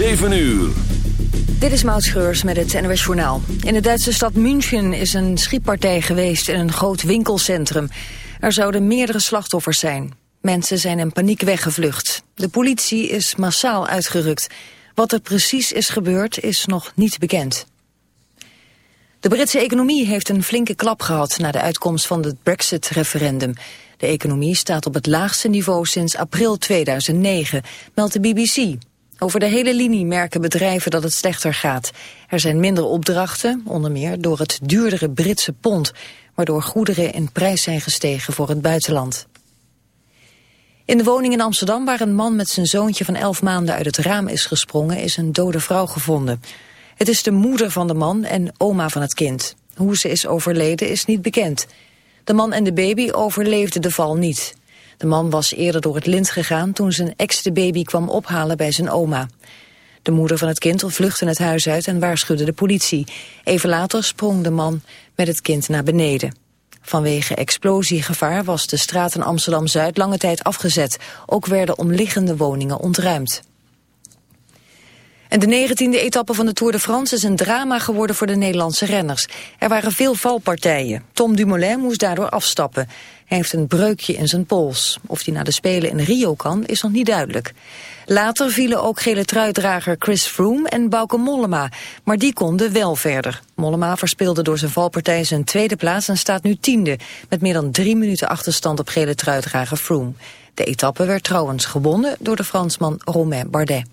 7 uur. Dit is Maud Schreurs met het NOS Journaal. In de Duitse stad München is een schietpartij geweest in een groot winkelcentrum. Er zouden meerdere slachtoffers zijn. Mensen zijn in paniek weggevlucht. De politie is massaal uitgerukt. Wat er precies is gebeurd is nog niet bekend. De Britse economie heeft een flinke klap gehad na de uitkomst van het Brexit-referendum. De economie staat op het laagste niveau sinds april 2009, meldt de BBC. Over de hele linie merken bedrijven dat het slechter gaat. Er zijn minder opdrachten, onder meer door het duurdere Britse pond... waardoor goederen in prijs zijn gestegen voor het buitenland. In de woning in Amsterdam waar een man met zijn zoontje van elf maanden uit het raam is gesprongen... is een dode vrouw gevonden. Het is de moeder van de man en oma van het kind. Hoe ze is overleden is niet bekend. De man en de baby overleefden de val niet. De man was eerder door het lint gegaan toen zijn ex de baby kwam ophalen bij zijn oma. De moeder van het kind vluchtte het huis uit en waarschuwde de politie. Even later sprong de man met het kind naar beneden. Vanwege explosiegevaar was de straat in Amsterdam-Zuid lange tijd afgezet. Ook werden omliggende woningen ontruimd. En de negentiende etappe van de Tour de France is een drama geworden voor de Nederlandse renners. Er waren veel valpartijen. Tom Dumoulin moest daardoor afstappen. Hij heeft een breukje in zijn pols. Of hij naar de Spelen in Rio kan, is nog niet duidelijk. Later vielen ook gele truitdrager Chris Froome en Bauke Mollema. Maar die konden wel verder. Mollema verspeelde door zijn valpartij zijn tweede plaats en staat nu tiende. Met meer dan drie minuten achterstand op gele truitdrager Froome. De etappe werd trouwens gewonnen door de Fransman Romain Bardet.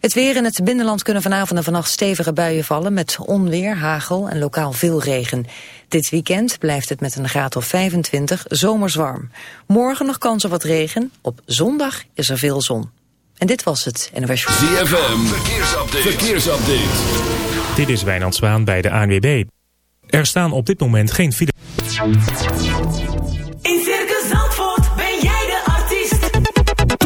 Het weer in het binnenland kunnen vanavond en vannacht stevige buien vallen... met onweer, hagel en lokaal veel regen. Dit weekend blijft het met een graad of 25 zomers warm. Morgen nog kans op wat regen. Op zondag is er veel zon. En dit was het NOS ZFM, verkeersupdate. verkeersupdate. Dit is Wijnand Zwaan bij de ANWB. Er staan op dit moment geen file...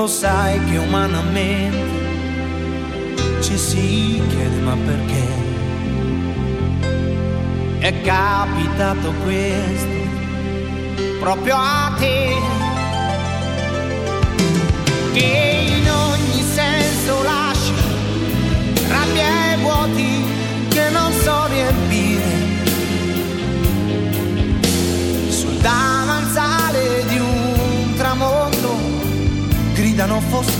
lo sai che umanamente ci si chiede ma perché? È capitato questo proprio a te che in ogni senso lasci rabbia e vuoti awful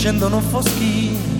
scendono foschi.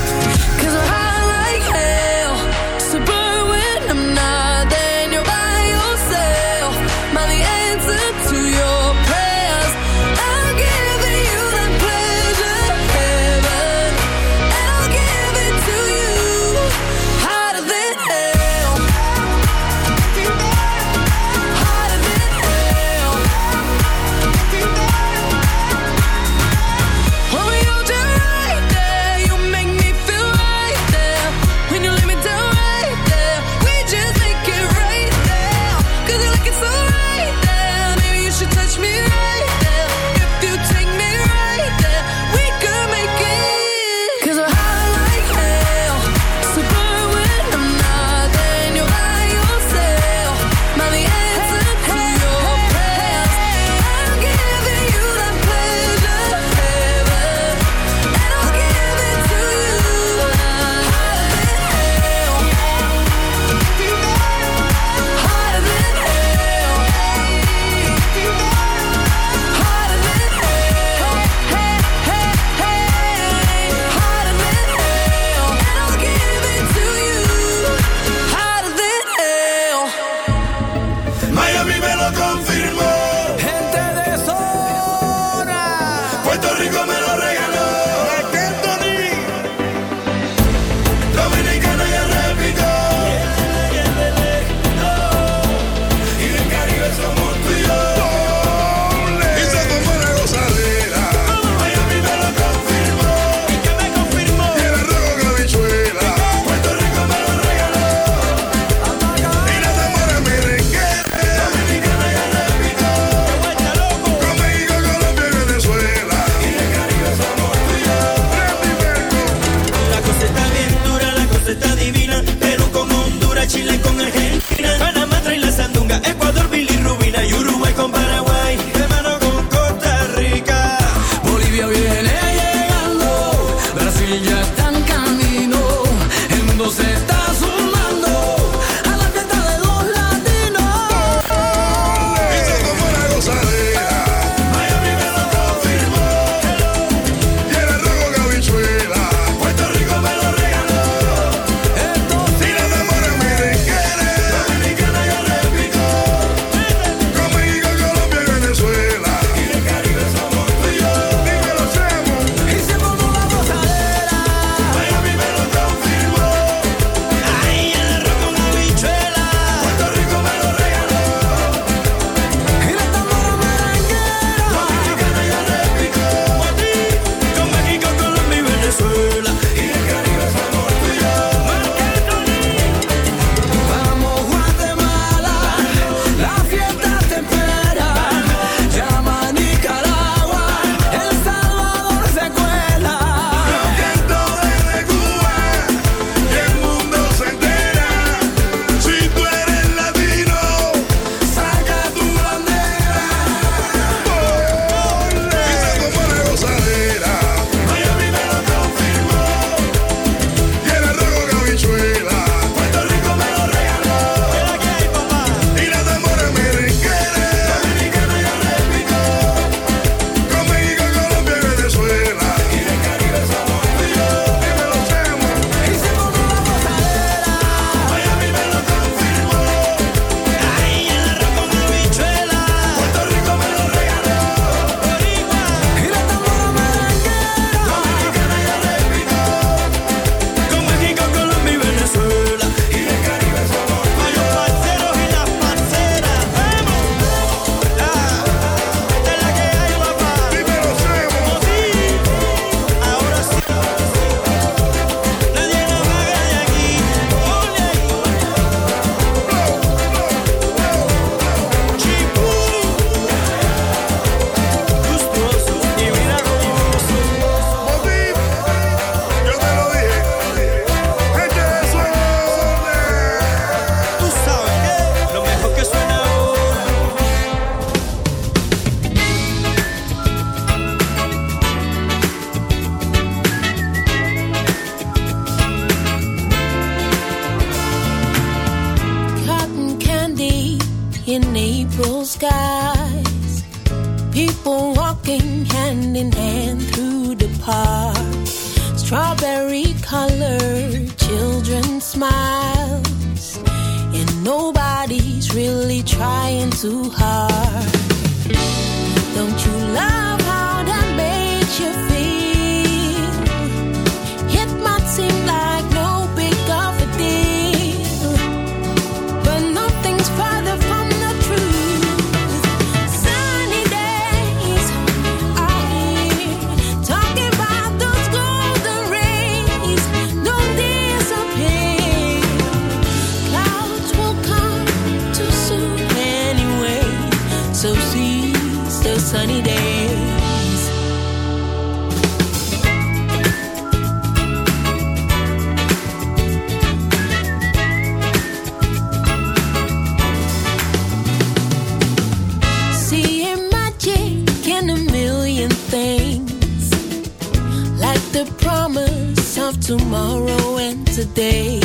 today.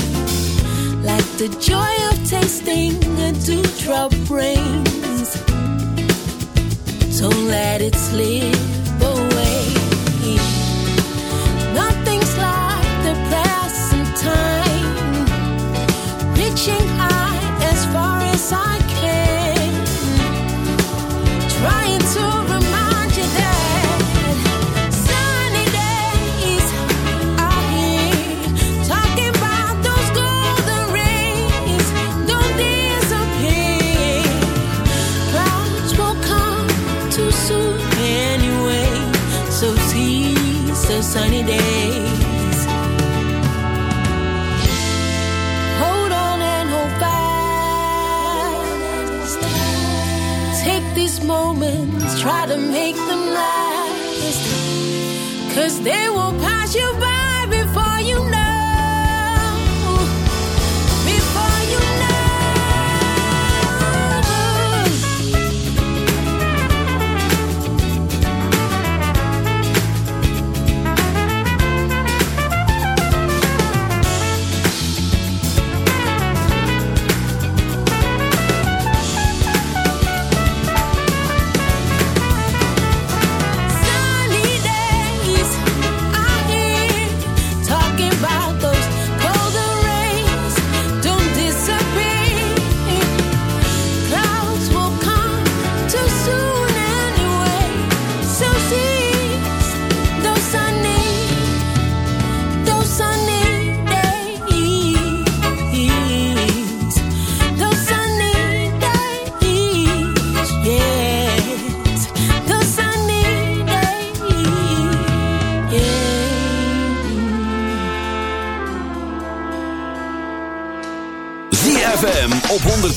Like the joy of tasting a dewdrop rain, Don't let it slip try to make them last. Cause they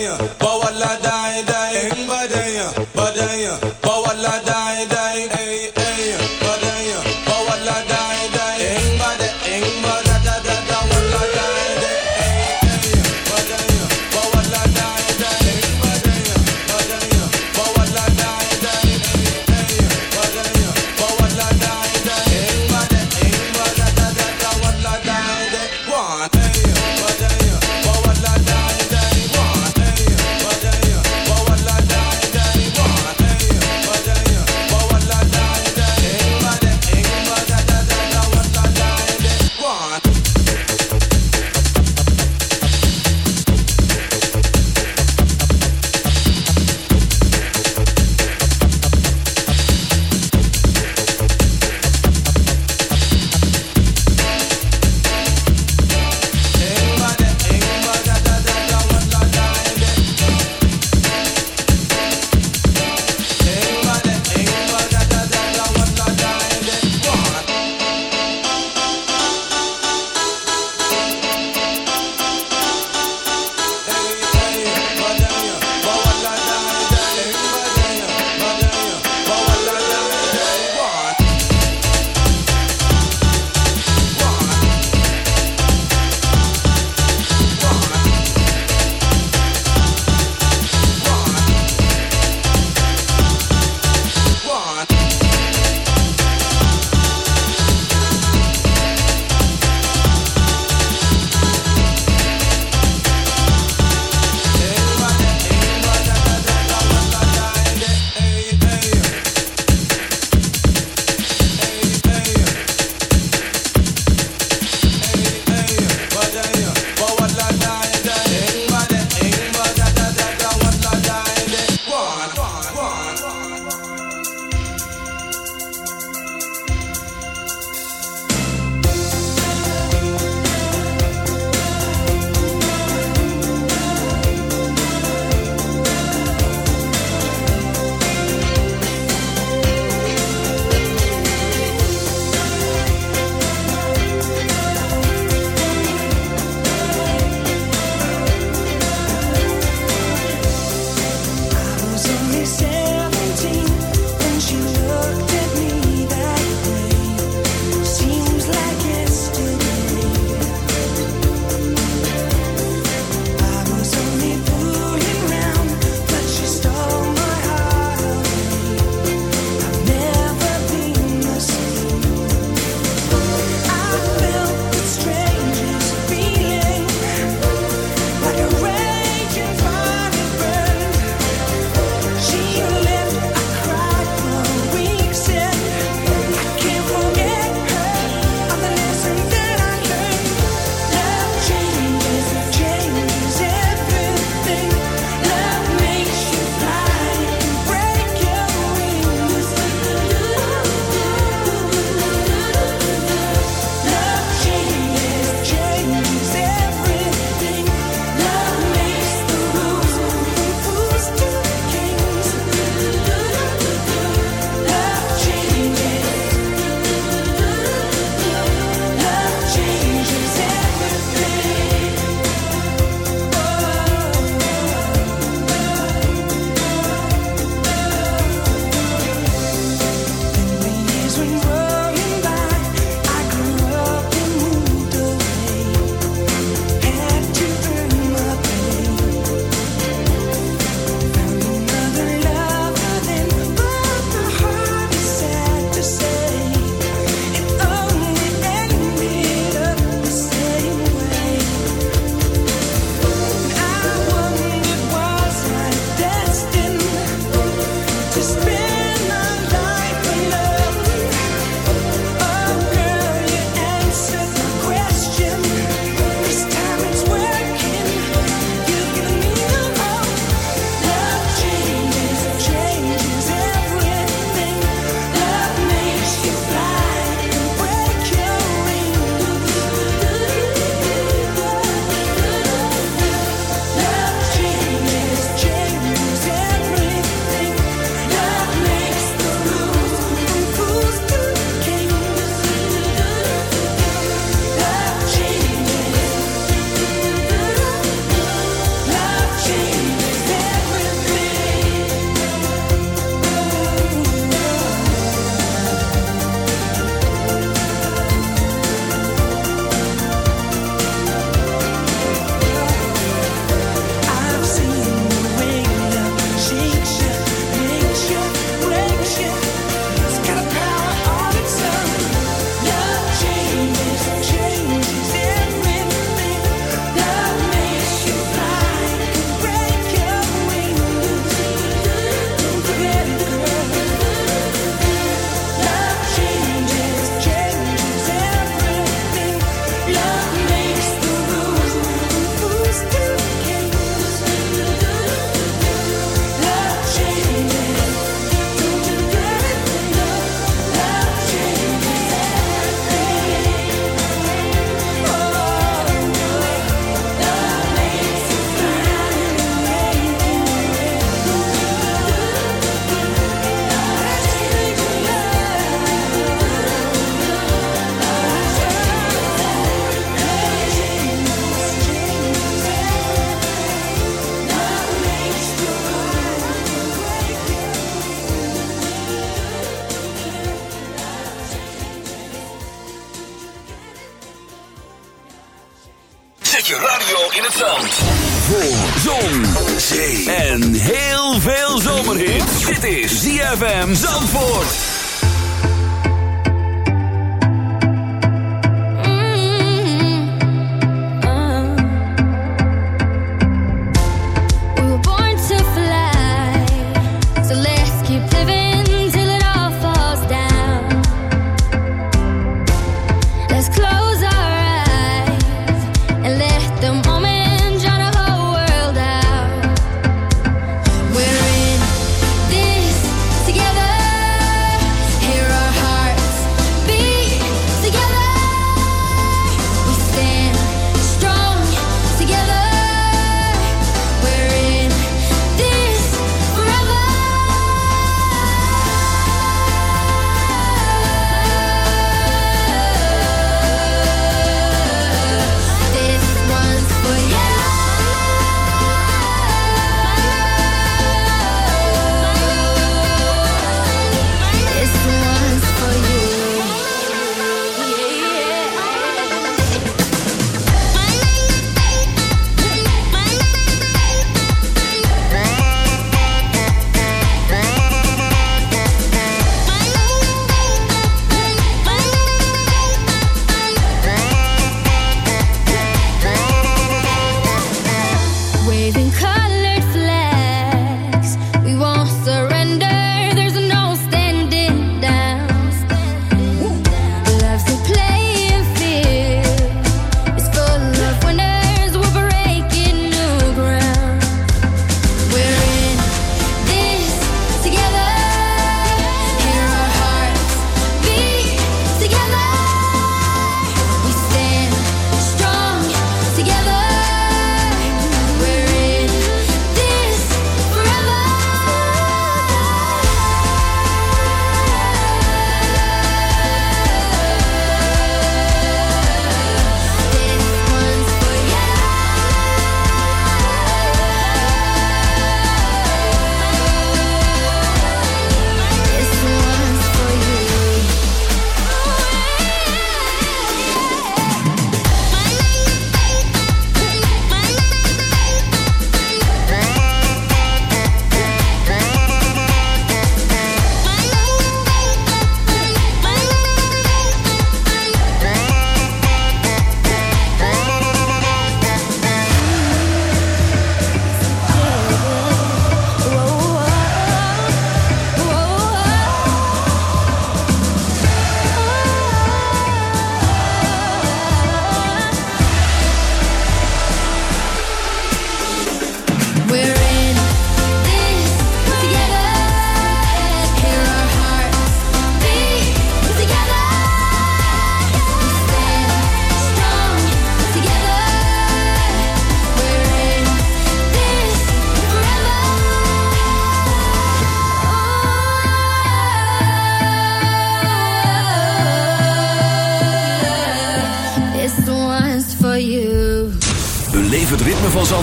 badaya, bawala dai dai badaya, badaya, bawala dai.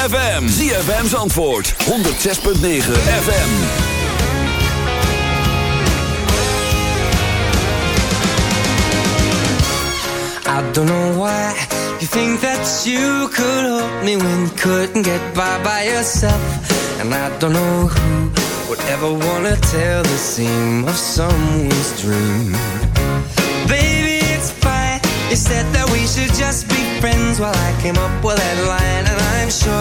ZFM. ZFM's antwoord. 106.9 FM. I don't know why you think that you could help me when you couldn't get by by yourself. And I don't know who would ever want to tell the scene of someone's dream. Baby, it's fine. You said that we should just be friends while I came up with that line, and I'm sure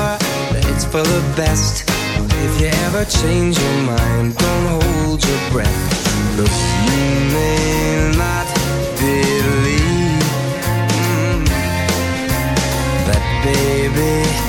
for the best. If you ever change your mind, don't hold your breath. Look, you may not believe mm, that, baby.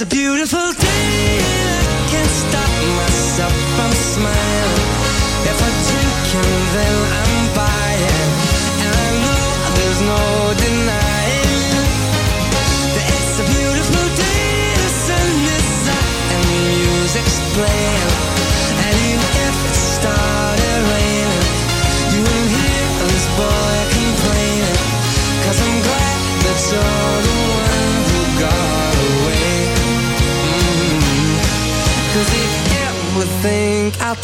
a beautiful